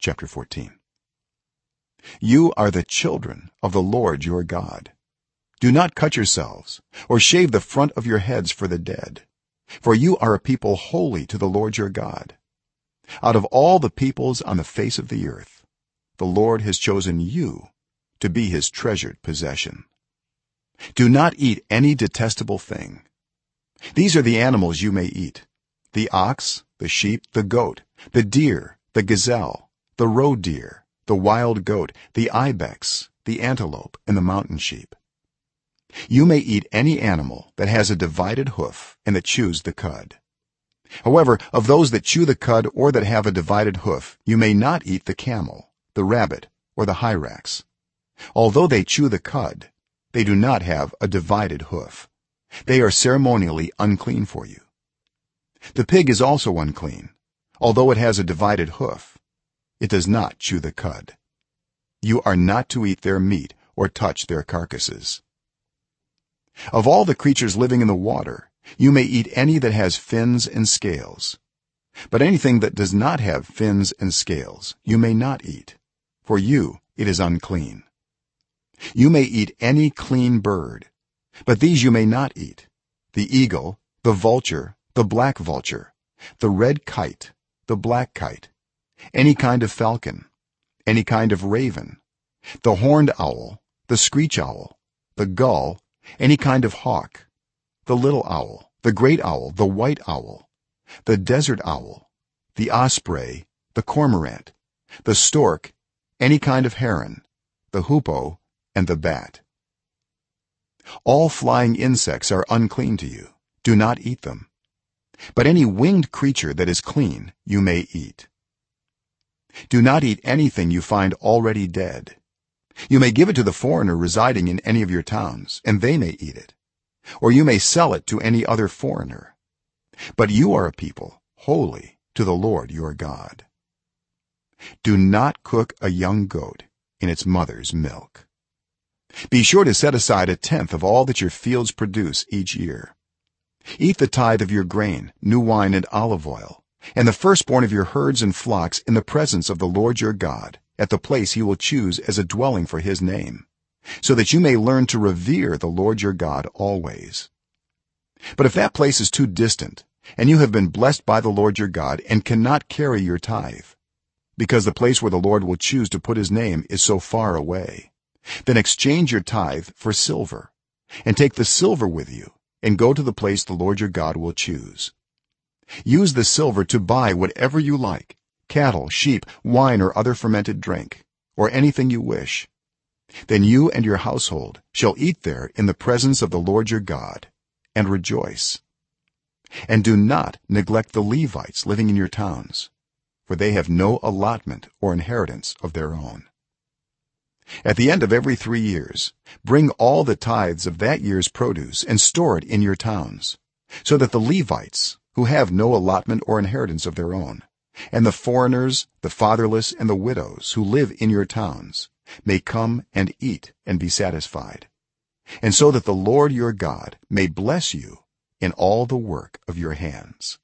chapter 14 you are the children of the lord your god. Do not cut yourselves or shave the front of your heads for the dead for you are a people holy to the lord your god. Out of all the peoples on the face of the earth the lord has chosen you to be his treasured possession. Do not eat any detestable thing. These are the animals you may eat the ox the sheep the goat the deer the gazelle the roe deer the wild goat the ibex the antelope and the mountain sheep. You may eat any animal that has a divided hoof and that chews the cud. However of those that chew the cud or that have a divided hoof you may not eat the camel the rabbit or the hyrax. Although they chew the cud they do not have a divided hoof. They are ceremonially unclean for you. The pig is also unclean although it has a divided hoof it does not chew the cud. You are not to eat their meat or touch their carcasses. Of all the creatures living in the water you may eat any that has fins and scales. But anything that does not have fins and scales you may not eat. For you it is unclean. You may eat any clean bird but these you may not eat. The eagle the vulture the black vulture the red kite the black kite any kind of falcon any kind of raven the horned owl the screech owl the gull any kind of hawk the little owl the great owl the white owl the desert owl the osprey the cormorant the stork any kind of heron the hoopoe and the bat. All flying insects are unclean to you. Do not eat them. But any winged creature that is clean you may eat do not eat anything you find already dead. You may give it to the foreigner residing in any of your towns and they may eat it. Or you may sell it to any other foreigner. But you are a people holy to the lord your god. Do not cook a young goat in its mother's milk. Be sure to set aside a tenth of all that your fields produce each year. Eat the tithe of your grain new wine and olive oil and the firstborn of your herds and flocks in the presence of the lord your god at the place he will choose as a dwelling for his name so that you may learn to revere the lord your god always. But if that place is too distant and you have been blessed by the lord your god and cannot carry your tithe because the place where the lord will choose to put his name is so far away then exchange your tithe for silver and take the silver with you and go to the place the lord your god will choose use the silver to buy whatever you like cattle sheep wine or other fermented drink or anything you wish. Then you and your household shall eat there in the presence of the lord your god and rejoice. And do not neglect the levites living in your towns for they have no allotment or inheritance of their own. At the end of every 3 years bring all the tithes of that year's produce and store it in your towns so that the levites who have no allotment or inheritance of their own. And the foreigners the fatherless and the widows who live in your towns may come and eat and be satisfied. And so that the lord your god may bless you in all the work of your hands